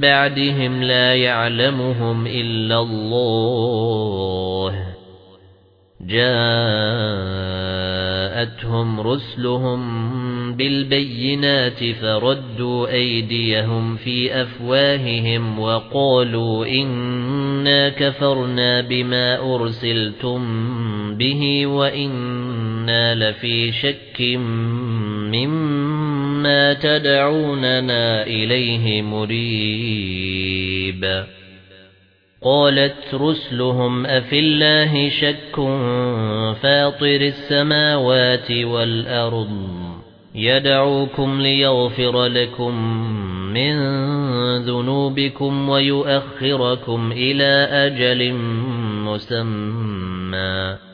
بَعْدِهِمْ لَا يَعْلَمُهُمْ إِلَّا اللَّهُ. جَاءَتْهُمْ رُسُلُهُم بِالْبَيِّنَاتِ فَرَدُّوا أَيْدِيَهُمْ فِي أَفْوَاهِهِمْ وَقَالُوا إِنَّا كَفَرْنَا بِمَا أُرْسِلْتُم بِهِ وَإِنَّا لَفِي شَكٍّ مِّمَّا تَدْعُونَنَا إِلَيْهِ مُرِيبٍ. قالت رسلهم أفي الله شك فاطر السماوات والأرض يدعوكم ليغفر لكم من ذنوبكم ويؤخركم إلى أجل مسمى.